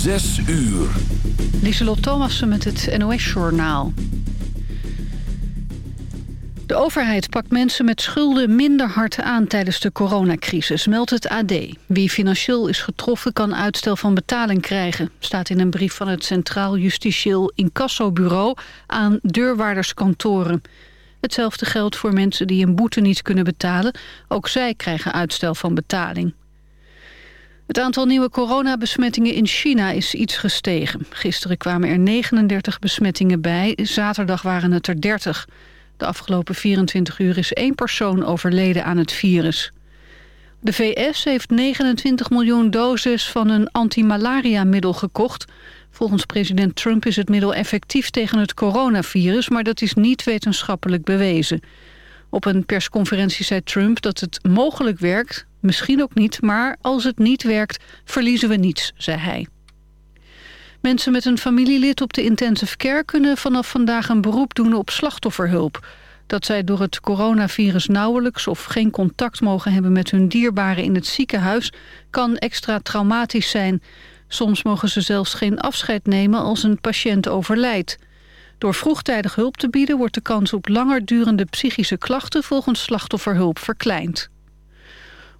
Zes uur. Lieselot Thomassen met het NOS-journaal. De overheid pakt mensen met schulden minder hard aan tijdens de coronacrisis, meldt het AD. Wie financieel is getroffen kan uitstel van betaling krijgen, staat in een brief van het Centraal Justitieel Incassobureau aan deurwaarderskantoren. Hetzelfde geldt voor mensen die een boete niet kunnen betalen. Ook zij krijgen uitstel van betaling. Het aantal nieuwe coronabesmettingen in China is iets gestegen. Gisteren kwamen er 39 besmettingen bij, zaterdag waren het er 30. De afgelopen 24 uur is één persoon overleden aan het virus. De VS heeft 29 miljoen doses van een antimalaria-middel gekocht. Volgens president Trump is het middel effectief tegen het coronavirus... maar dat is niet wetenschappelijk bewezen. Op een persconferentie zei Trump dat het mogelijk werkt, misschien ook niet... maar als het niet werkt, verliezen we niets, zei hij. Mensen met een familielid op de intensive care... kunnen vanaf vandaag een beroep doen op slachtofferhulp. Dat zij door het coronavirus nauwelijks of geen contact mogen hebben... met hun dierbaren in het ziekenhuis, kan extra traumatisch zijn. Soms mogen ze zelfs geen afscheid nemen als een patiënt overlijdt. Door vroegtijdig hulp te bieden wordt de kans op langer durende psychische klachten volgens slachtofferhulp verkleind.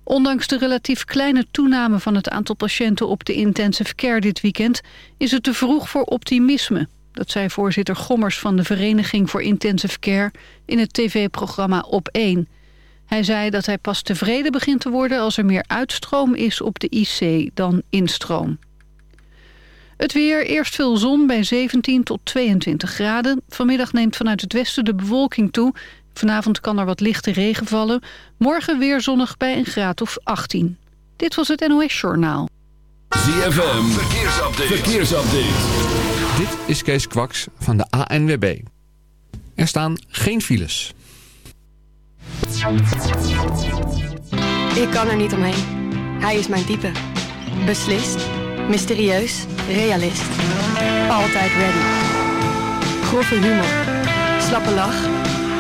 Ondanks de relatief kleine toename van het aantal patiënten op de intensive care dit weekend is het te vroeg voor optimisme. Dat zei voorzitter Gommers van de Vereniging voor Intensive Care in het tv-programma Op 1. Hij zei dat hij pas tevreden begint te worden als er meer uitstroom is op de IC dan instroom. Het weer, eerst veel zon bij 17 tot 22 graden. Vanmiddag neemt vanuit het westen de bewolking toe. Vanavond kan er wat lichte regen vallen. Morgen weer zonnig bij een graad of 18. Dit was het NOS Journaal. ZFM, verkeersupdate. verkeersupdate. Dit is Kees Kwaks van de ANWB. Er staan geen files. Ik kan er niet omheen. Hij is mijn type. Beslist, mysterieus, realist. Altijd ready. Grove humor. Slappe lach.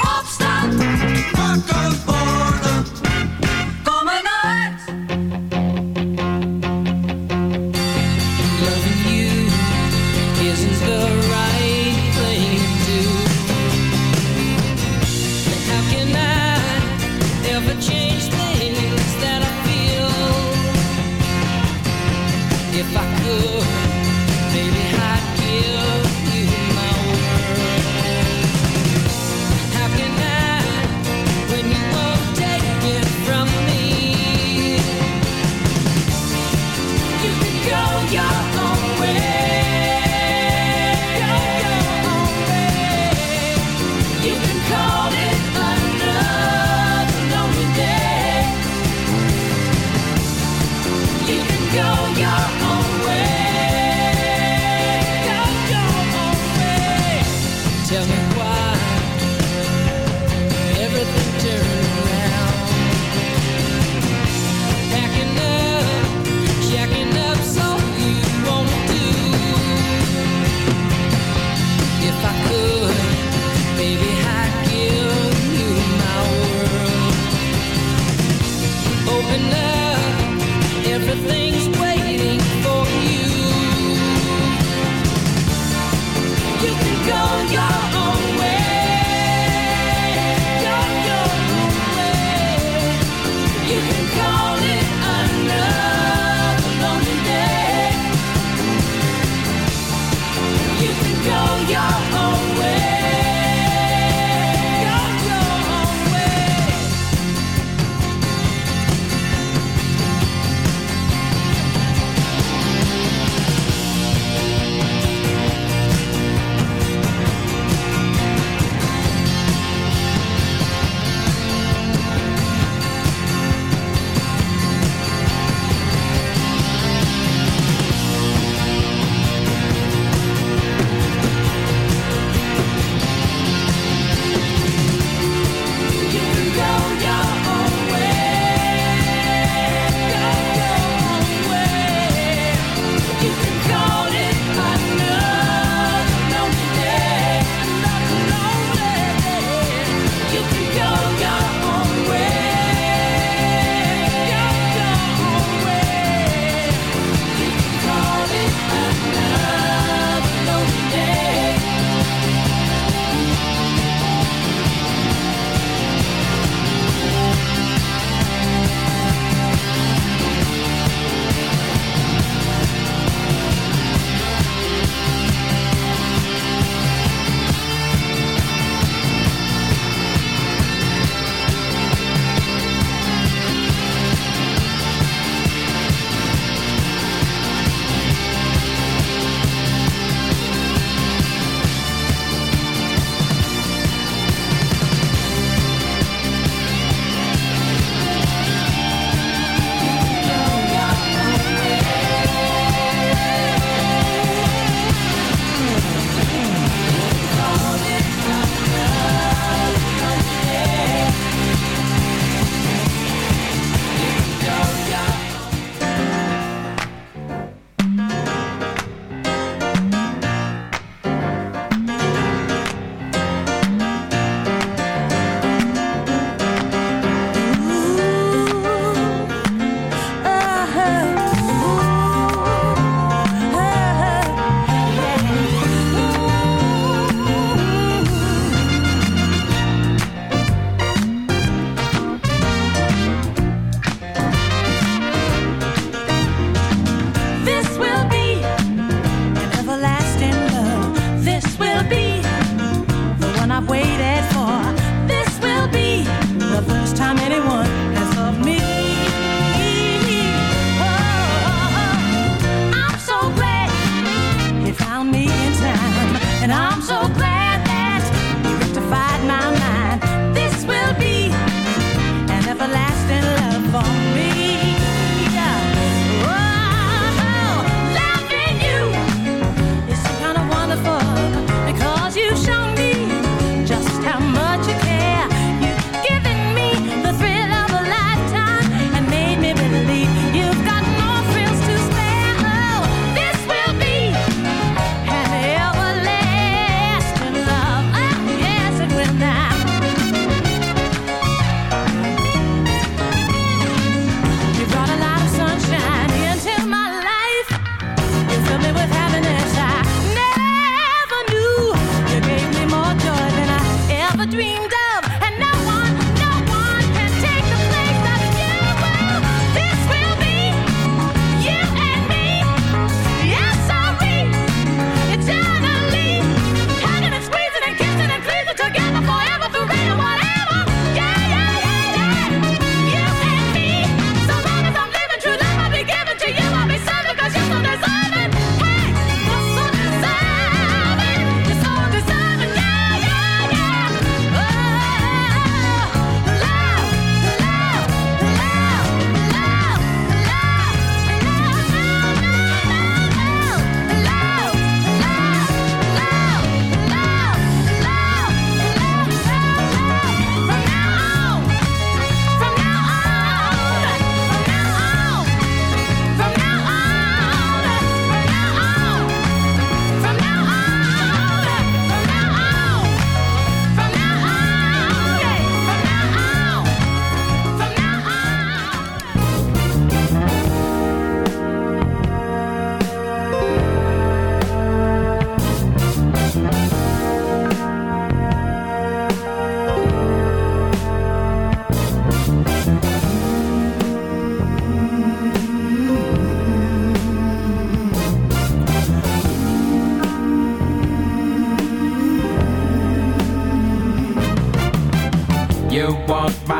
Opstand. Wakker worden.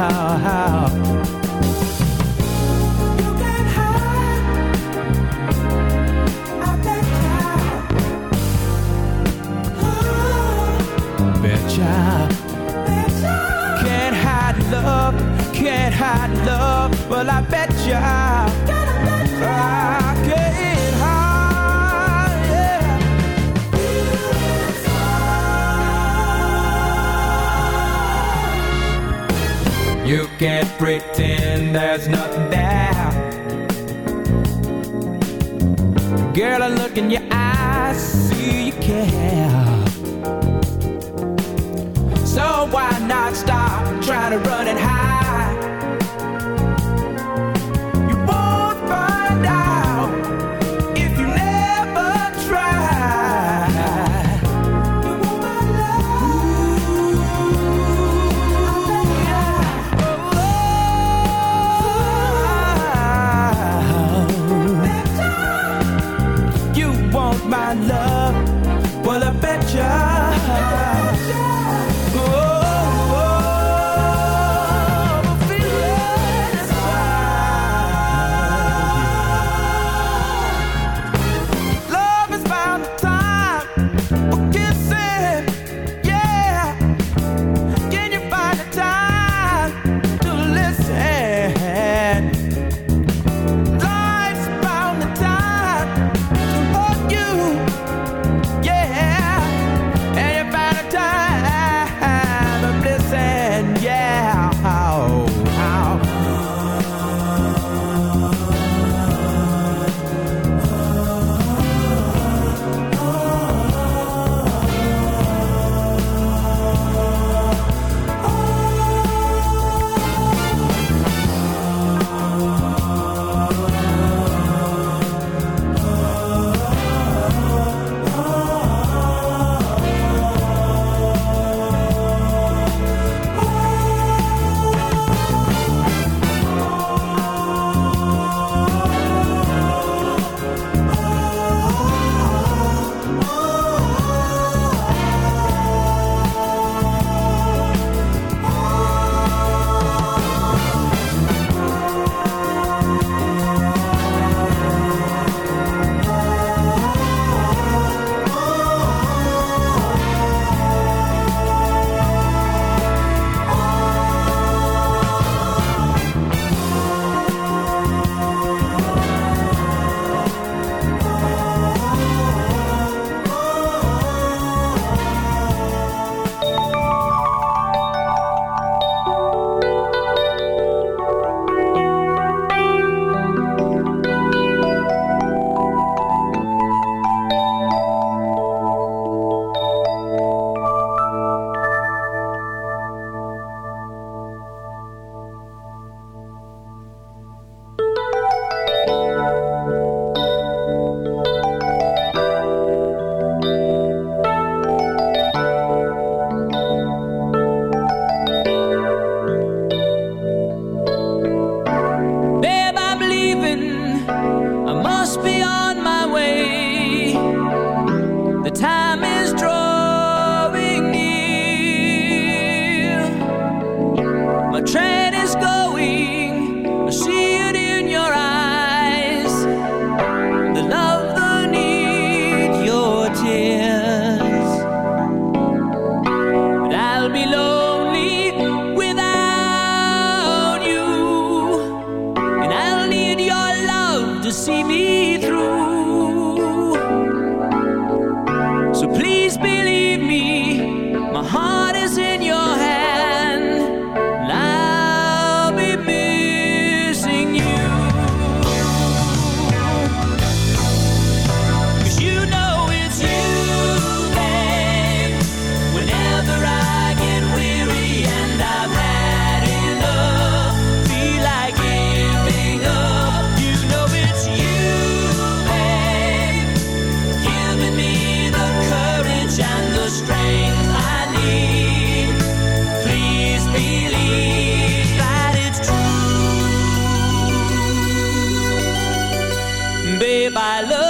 How, how. Can't hide love, can't hide love. Well, I bet ya. Can't pretend there's nothing there. Girl, I look in your eyes, see you care. So why not stop trying to run and hide? babe, I love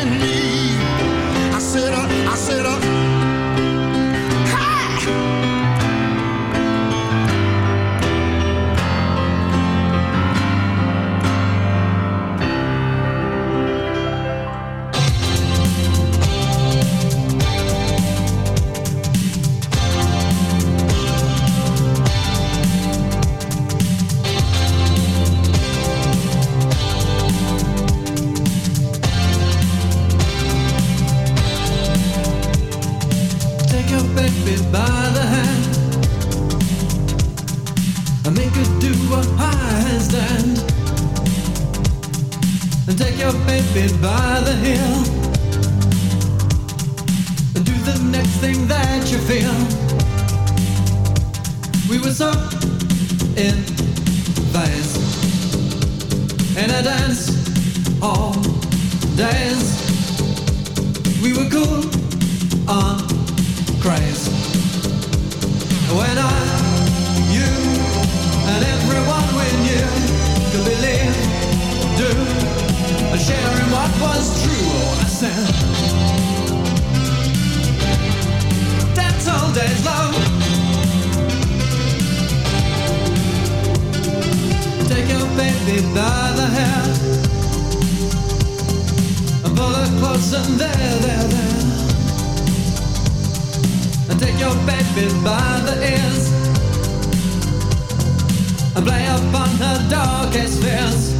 and play upon her darkest fears.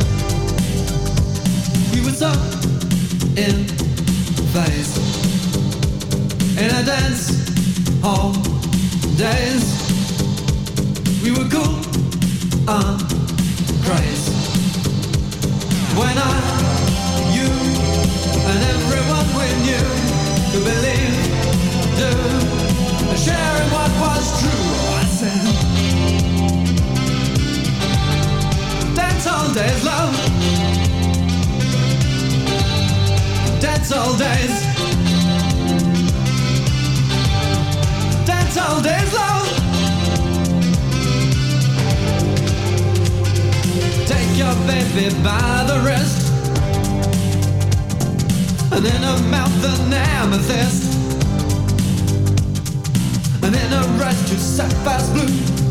We would so in phase in a dance hall days. We were cool and crazy when I, you, and everyone we knew could believe, do, sharing what was true. all days, love. That's all days. That's all days, love. Take your baby by the wrist. And in her mouth an amethyst. And in her rush to sapphire blue.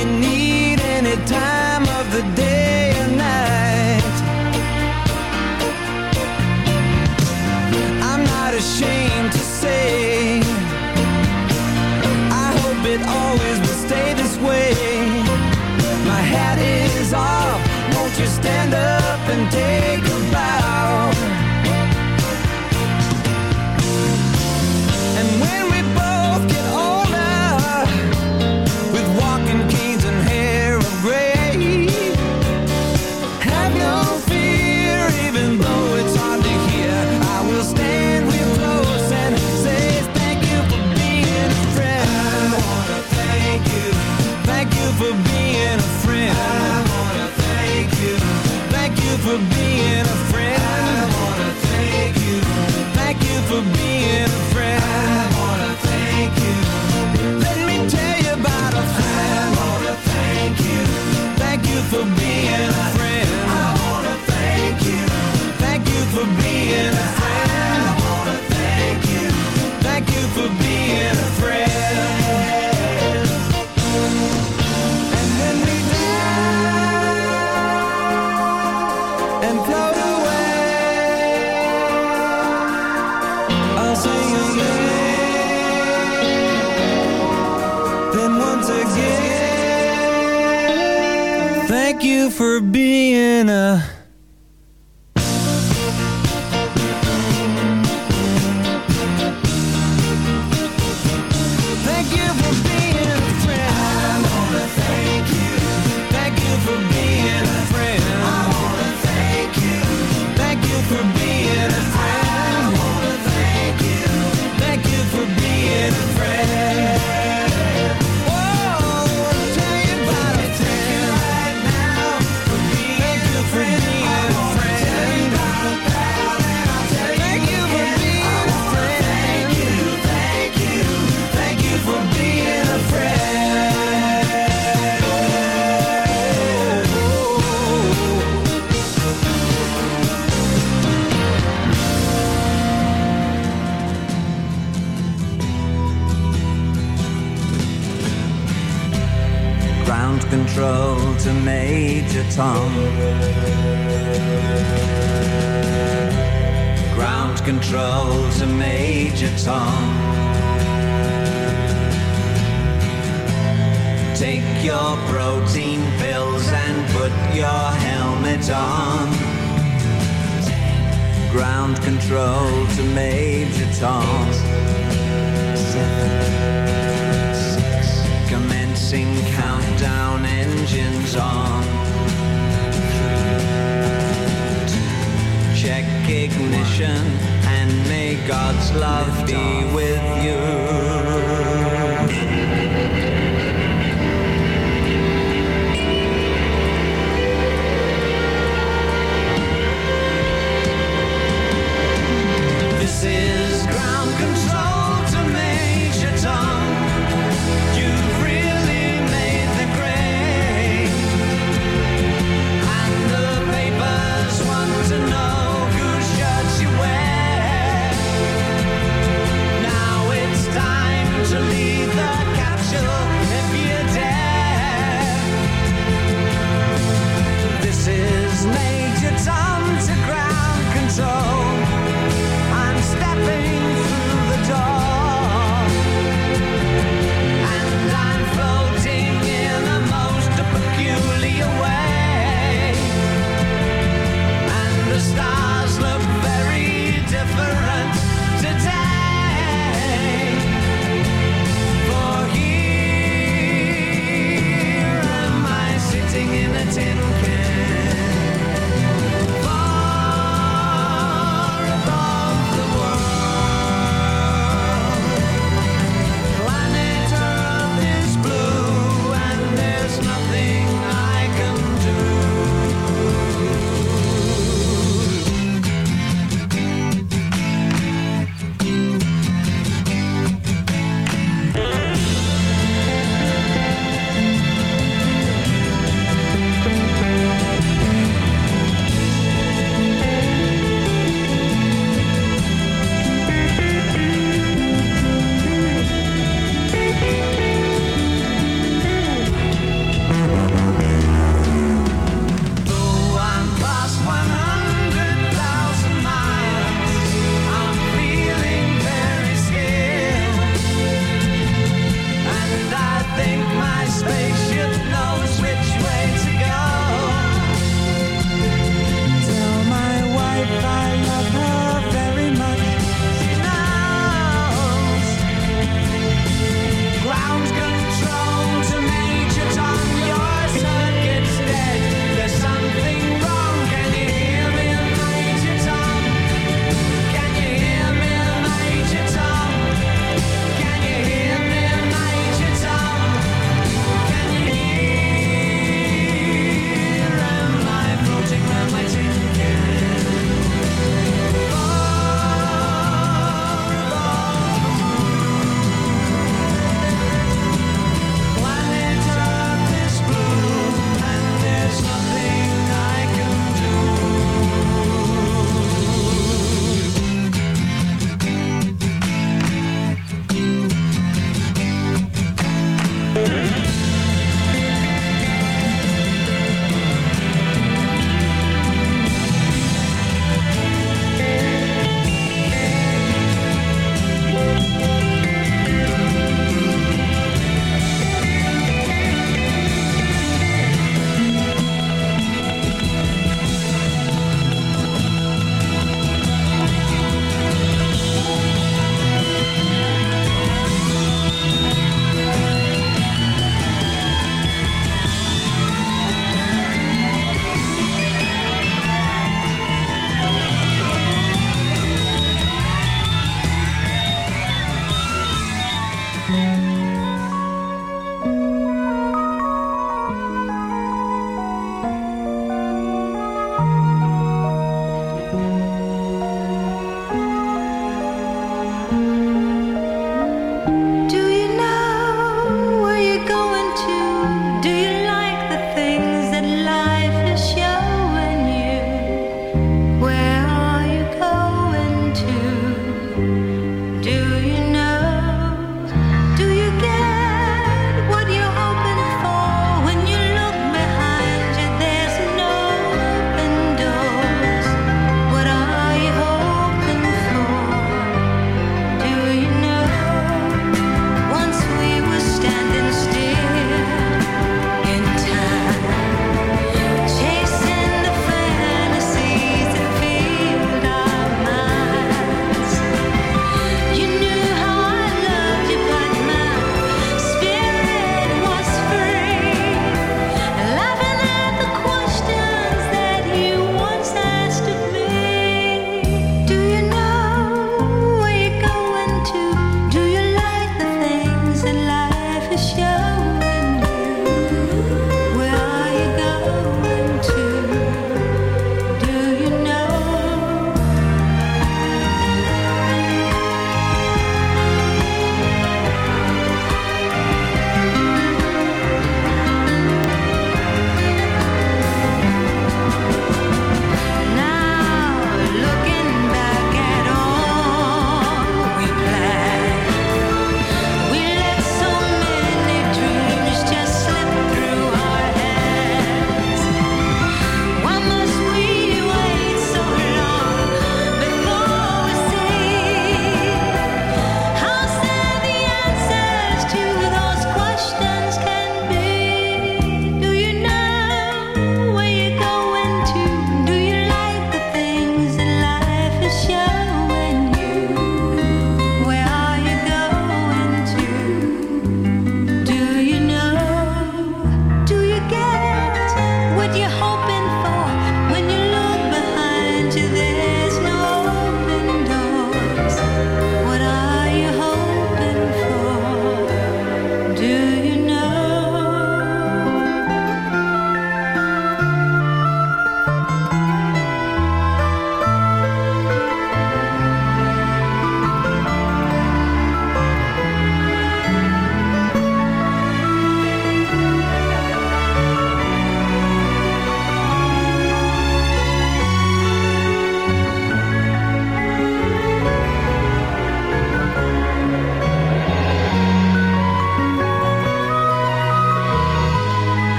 you need anytime Ground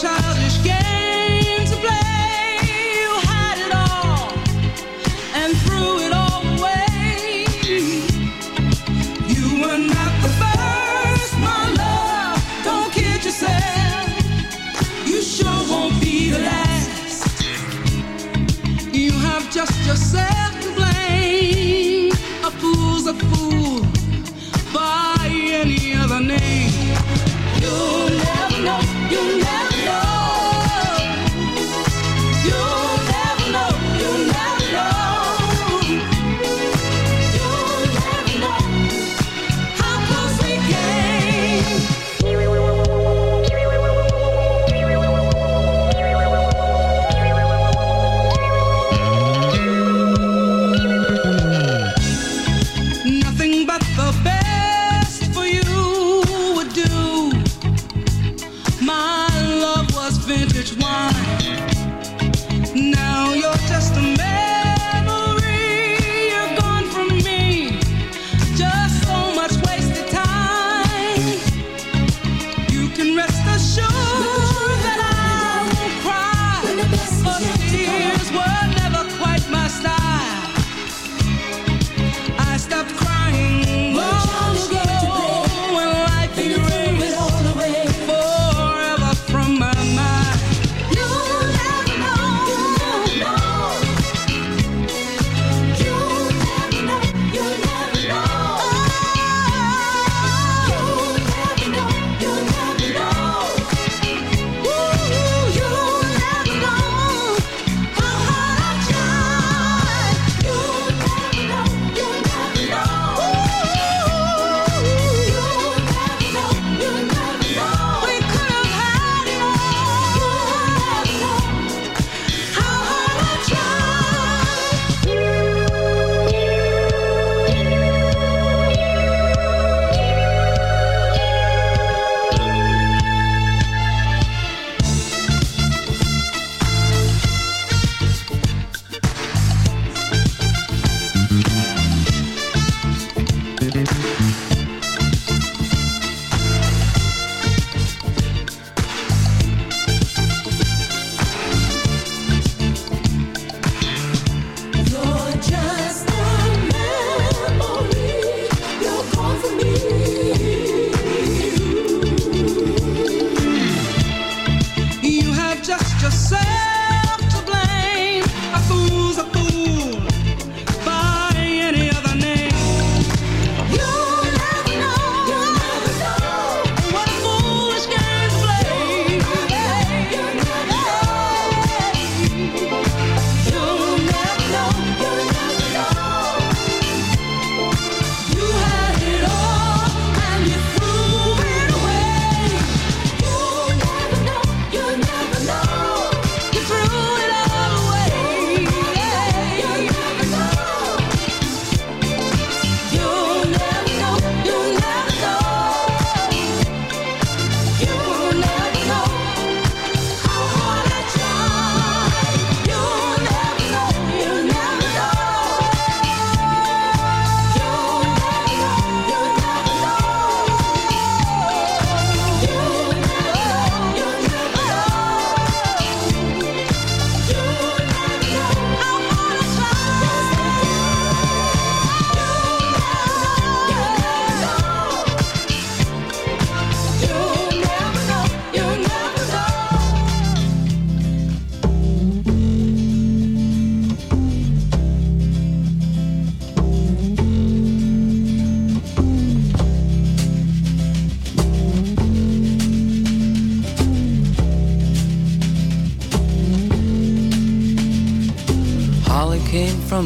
childish games to play. You had it all and threw it all away. You were not the first, my love. Don't kid yourself. You sure won't be the last. You have just yourself to blame. A fool's a fool by any other name. You'll never know. you never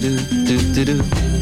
do do do do do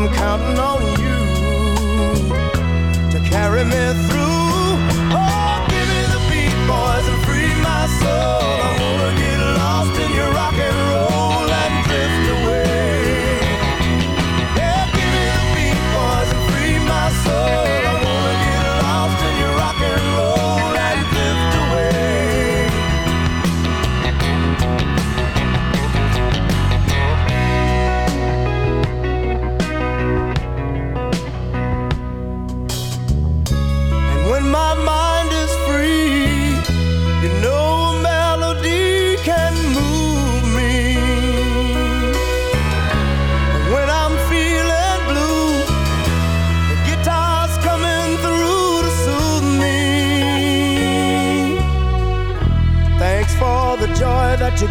I'm counting on you to carry me through.